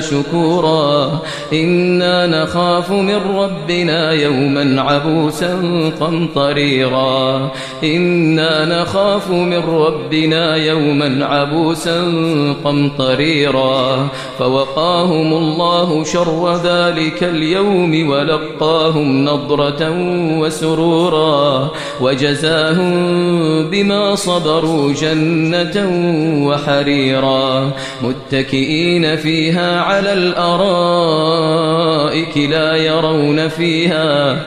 شكورا. إنا نخاف من ربنا يوما عبوسا قمطريرا. إنا نخاف من ربنا يوما عبوسا قمطريرا. فوقاهم الله شر ذلك اليوم ولقاهم نضرة وسرورا. وجزاهم بما صبروا جنة وحريرا. متكئين فيها على الأرائك لا يرون فيها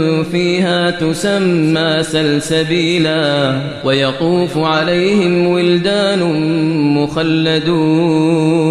فيها تسمى سلسبيلا ويطوف عليهم ولدان مخلدون.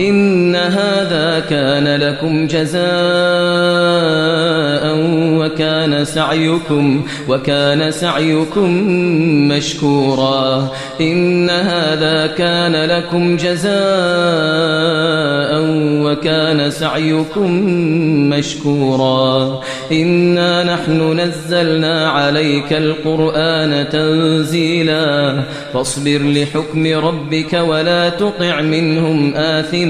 إن هذا كان لكم جزاء وكان سعيكم وكان سعيكم مشكورا. إن هذا كان لكم جزاء وكان سعيكم مشكورا. إنا نحن نزلنا عليك القرآن تنزيلا. فاصبر لحكم ربك ولا تطع منهم آثما